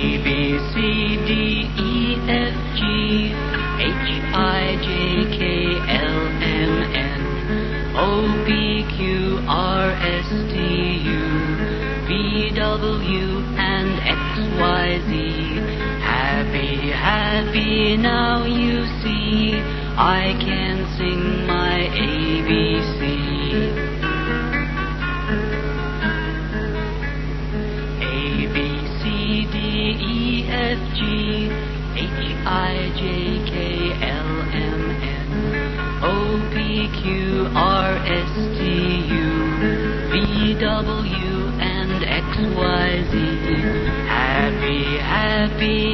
B, C, D, E, F, G, H, I, J, K, L, M, N, O, P, Q, R, S, T, U, V, W, and X, Y, Z. Happy, happy, now you see, I can sing I J K L M N O P Q R S T U V W and X Y Z. Happy, happy